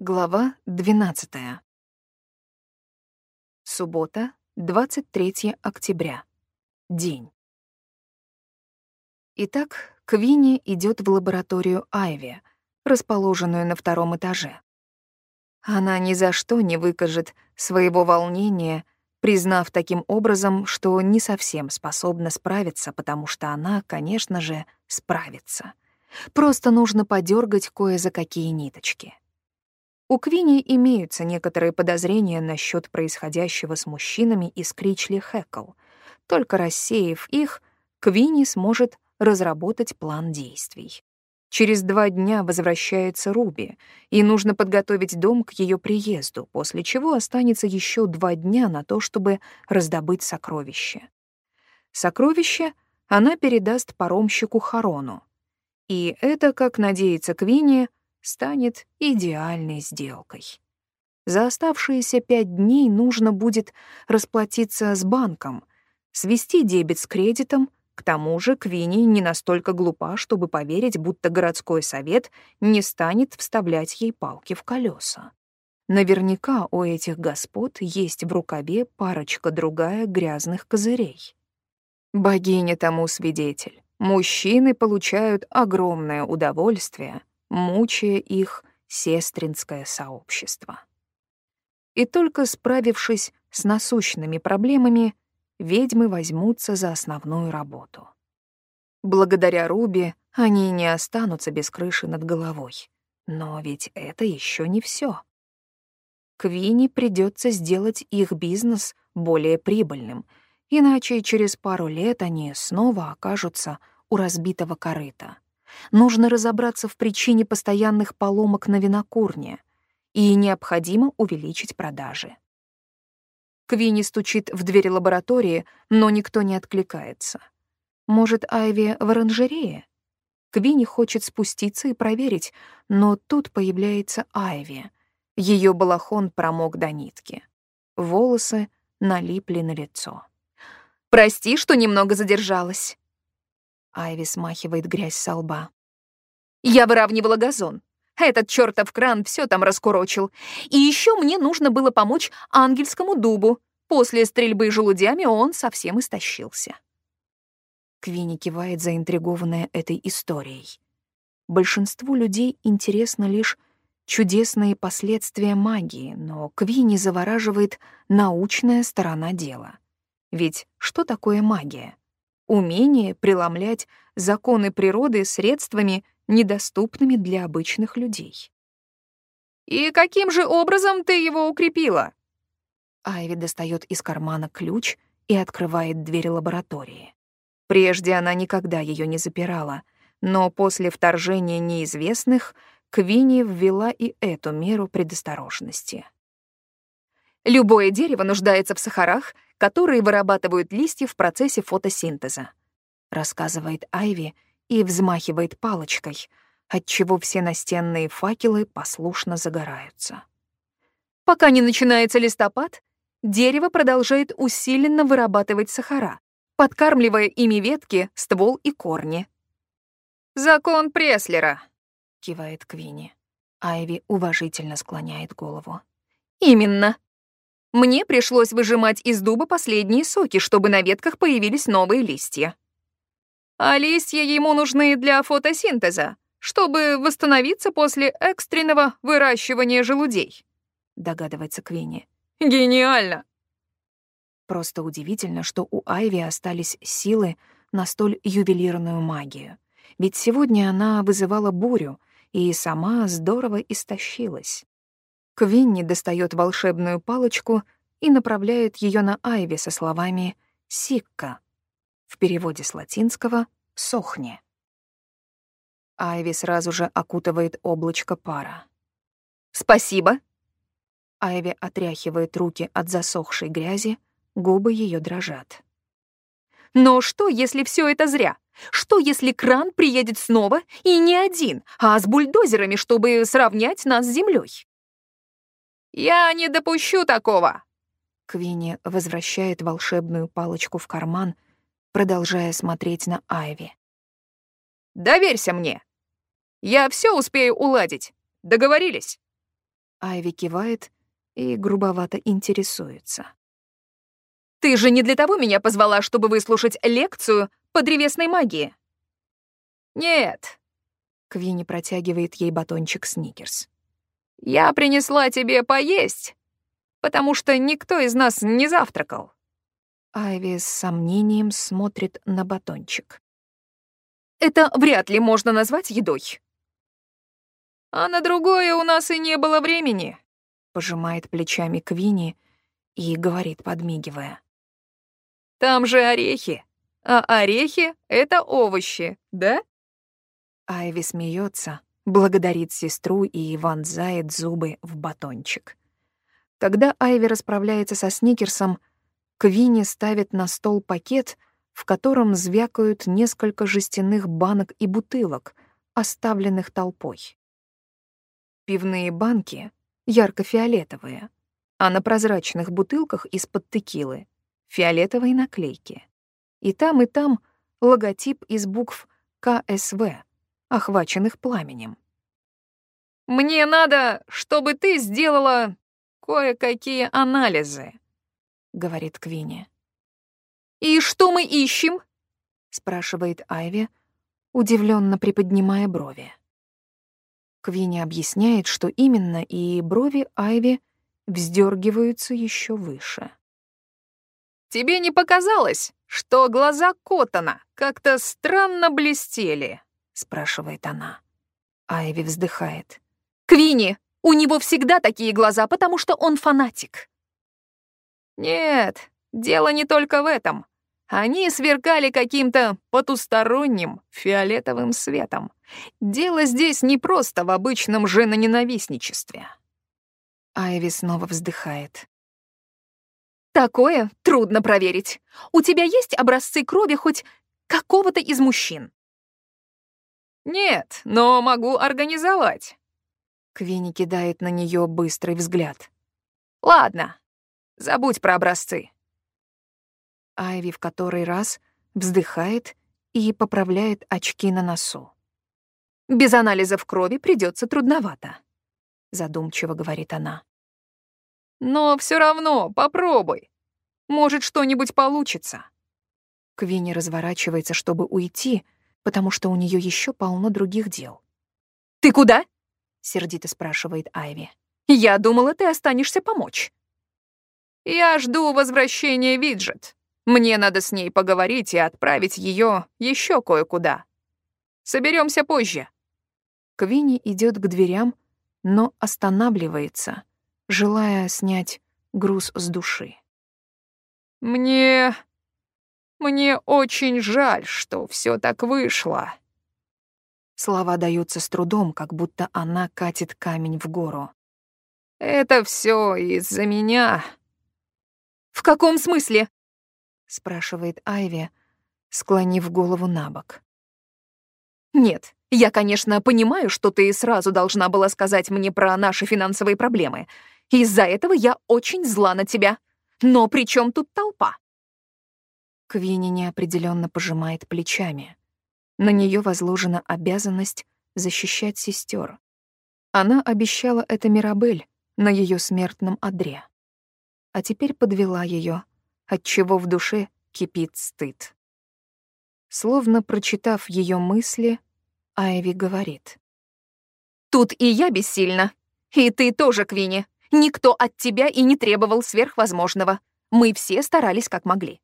Глава 12. Суббота, 23 октября. День. Итак, Квинни идет в лабораторию Айви, расположенную на втором этаже. Она ни за что не выкажет своего волнения, признав таким образом, что не совсем способна справиться, потому что она, конечно же, справится. Просто нужно подергать кое за какие ниточки. У Квини имеются некоторые подозрения насчет происходящего с мужчинами из Кричли Хэкл. Только рассеяв их, Квини сможет разработать план действий. Через два дня возвращается Руби, и нужно подготовить дом к ее приезду, после чего останется еще два дня на то, чтобы раздобыть сокровища. Сокровище она передаст паромщику Харону. И это, как надеется Квинни, станет идеальной сделкой. За оставшиеся пять дней нужно будет расплатиться с банком, свести дебет с кредитом, к тому же Квинни не настолько глупа, чтобы поверить, будто городской совет не станет вставлять ей палки в колеса. Наверняка у этих господ есть в рукаве парочка другая грязных козырей. Богиня тому свидетель. Мужчины получают огромное удовольствие, мучая их сестринское сообщество. И только справившись с насущными проблемами, ведьмы возьмутся за основную работу. Благодаря Руби они не останутся без крыши над головой. Но ведь это еще не все. Квинни придется сделать их бизнес более прибыльным, иначе через пару лет они снова окажутся у разбитого корыта. Нужно разобраться в причине постоянных поломок на винокурне, и необходимо увеличить продажи. Квинни стучит в дверь лаборатории, но никто не откликается. Может, Айви в оранжерее? Квинни хочет спуститься и проверить, но тут появляется Айви. Ее балахон промок до нитки. Волосы налипли на лицо. «Прости, что немного задержалась», Айви смахивает грязь со лба. «Я выравнивала газон. Этот чертов кран все там раскурочил. И еще мне нужно было помочь ангельскому дубу. После стрельбы желудями он совсем истощился». Квинни кивает, заинтригованная этой историей. Большинству людей интересно лишь чудесные последствия магии, но Квинни завораживает научная сторона дела. Ведь что такое магия? Умение преломлять законы природы средствами, недоступными для обычных людей. «И каким же образом ты его укрепила?» Айви достает из кармана ключ и открывает дверь лаборатории. Прежде она никогда ее не запирала, но после вторжения неизвестных Квинни ввела и эту меру предосторожности. Любое дерево нуждается в сахарах, которые вырабатывают листья в процессе фотосинтеза. Рассказывает Айви и взмахивает палочкой, отчего все настенные факелы послушно загораются. Пока не начинается листопад, дерево продолжает усиленно вырабатывать сахара, подкармливая ими ветки, ствол и корни. «Закон Преслера», — кивает Квинни. Айви уважительно склоняет голову. «Именно», мне пришлось выжимать из дуба последние соки, чтобы на ветках появились новые листья. А листья ему нужны для фотосинтеза, чтобы восстановиться после экстренного выращивания желудей, догадывается Квинни. Гениально! Просто удивительно, что у Айви остались силы на столь ювелирную магию. Ведь сегодня она вызывала бурю и сама здорово истощилась. Квинни достает волшебную палочку и направляет ее на Айви со словами «сикка», в переводе с латинского «сохни». Айви сразу же окутывает облачко пара. «Спасибо!» Айви отряхивает руки от засохшей грязи, губы ее дрожат. «Но что, если все это зря? Что, если кран приедет снова и не один, а с бульдозерами, чтобы сравнять нас с землей? «Я не допущу такого!» Квинни возвращает волшебную палочку в карман, продолжая смотреть на Айви. «Доверься мне! Я все успею уладить. Договорились?» Айви кивает и грубовато интересуется. «Ты же не для того меня позвала, чтобы выслушать лекцию по древесной магии?» «Нет», — Квинни протягивает ей батончик Сникерс. «Я принесла тебе поесть, потому что никто из нас не завтракал». Айви с сомнением смотрит на батончик. «Это вряд ли можно назвать едой». «А на другое у нас и не было времени», — пожимает плечами Квинни и говорит, подмигивая. «Там же орехи, а орехи — это овощи, да?» Айви смеется, благодарит сестру и вонзает зубы в батончик. Когда Айви расправляется со Сникерсом, Квинни ставит на стол пакет, в котором звякают несколько жестяных банок и бутылок, оставленных толпой. Пивные банки ярко-фиолетовые, а на прозрачных бутылках из-под текилы — фиолетовые наклейки. И там, и там логотип из букв КСВ, охваченных пламенем. «Мне надо, чтобы ты сделала кое-какие анализы», — говорит Квинни. «И что мы ищем?» — спрашивает Айви, удивленно приподнимая брови. Квинни объясняет, что именно, и брови Айви вздергиваются еще выше. «Тебе не показалось, что глаза Коттона как-то странно блестели?» — спрашивает она. Айви вздыхает. «Квинни, у него всегда такие глаза, потому что он фанатик». «Нет, дело не только в этом. Они сверкали каким-то потусторонним фиолетовым светом. Дело здесь не просто в обычном женоненавистничестве». Айви снова вздыхает. «Такое трудно проверить. У тебя есть образцы крови хоть какого-то из мужчин?» «Нет, но могу организовать». Квинни кидает на нее быстрый взгляд. «Ладно, забудь про образцы». Айви в который раз вздыхает и поправляет очки на носу. «Без анализов крови придется трудновато», — задумчиво говорит она. «Но все равно попробуй. Может, что-нибудь получится». Квинни разворачивается, чтобы уйти, потому что у нее еще полно других дел. «Ты куда?» — сердито спрашивает Айви. «Я думала, ты останешься помочь». «Я жду возвращения Виджет. Мне надо с ней поговорить и отправить ее еще кое-куда. Соберемся позже». Квинни идет к дверям, но останавливается, желая снять груз с души. «Мне... мне очень жаль, что все так вышло», Слова даются с трудом, как будто она катит камень в гору. «Это все из-за меня». «В каком смысле?» — спрашивает Айви, склонив голову на бок. «Нет, я, конечно, понимаю, что ты сразу должна была сказать мне про наши финансовые проблемы. Из-за этого я очень зла на тебя. Но при чем тут толпа?» Квинни неопределенно пожимает плечами. На нее возложена обязанность защищать сестер. Она обещала это Мирабель на ее смертном одре. А теперь подвела ее, отчего в душе кипит стыд. Словно прочитав ее мысли, Айви говорит. «Тут и я бессильна. И ты тоже, Квинни. Никто от тебя и не требовал сверхвозможного. Мы все старались как могли».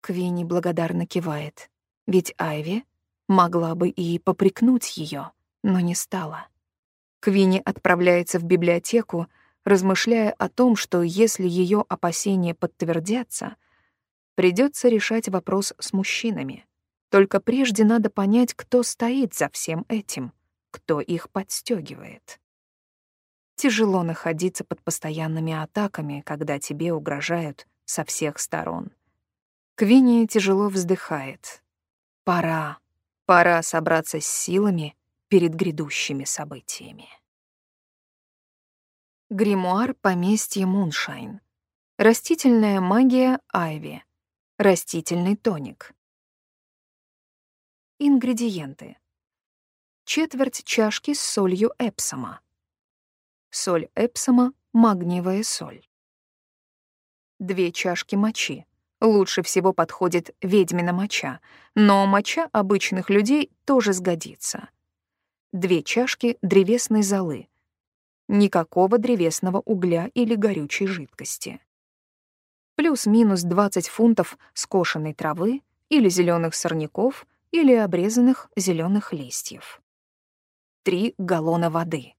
Квинни благодарно кивает. Ведь Айви могла бы и попрекнуть ее, но не стала. Квинни отправляется в библиотеку, размышляя о том, что если ее опасения подтвердятся, придется решать вопрос с мужчинами. Только прежде надо понять, кто стоит за всем этим, кто их подстегивает. Тяжело находиться под постоянными атаками, когда тебе угрожают со всех сторон. Квинни тяжело вздыхает, Пора, пора собраться с силами перед грядущими событиями. Гримуар поместья Муншайн. Растительная магия Айви. Растительный тоник. Ингредиенты. Четверть чашки с солью Эпсома. соль эпсома, магниевая соль. Две чашки мочи. Лучше всего подходит ведьмина моча, но моча обычных людей тоже сгодится. Две чашки древесной золы. Никакого древесного угля или горючей жидкости. Плюс-минус 20 фунтов скошенной травы или зеленых сорняков или обрезанных зеленых листьев. 3 галлона воды.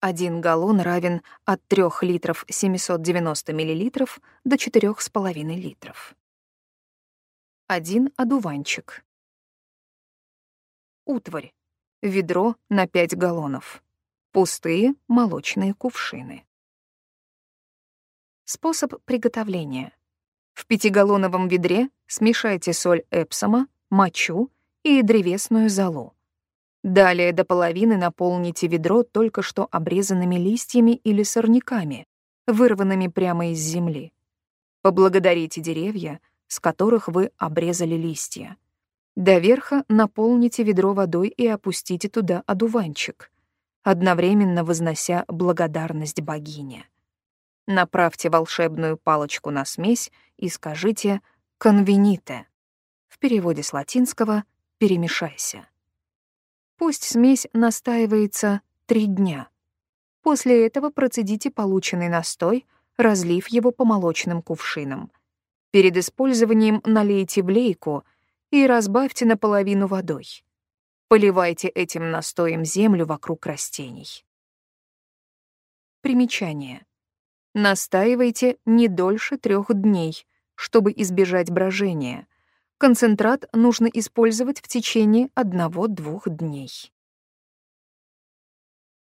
Один галлон равен от 3 литров 790 миллилитров до 4,5 литров. Один одуванчик. Утварь. Ведро на 5 галлонов. Пустые молочные кувшины. Способ приготовления. В пятигаллоновом ведре смешайте соль эпсома, мочу и древесную золу. Далее до половины наполните ведро только что обрезанными листьями или сорняками, вырванными прямо из земли. Поблагодарите деревья, с которых вы обрезали листья. До верха наполните ведро водой и опустите туда одуванчик, одновременно вознося благодарность богине. Направьте волшебную палочку на смесь и скажите «конвените». В переводе с латинского «перемешайся». Пусть смесь настаивается три дня. После этого процедите полученный настой, разлив его по молочным кувшинам. Перед использованием налейте в лейку и разбавьте наполовину водой. Поливайте этим настоем землю вокруг растений. Примечание. Настаивайте не дольше трех дней, чтобы избежать брожения — Концентрат нужно использовать в течение одного-двух дней.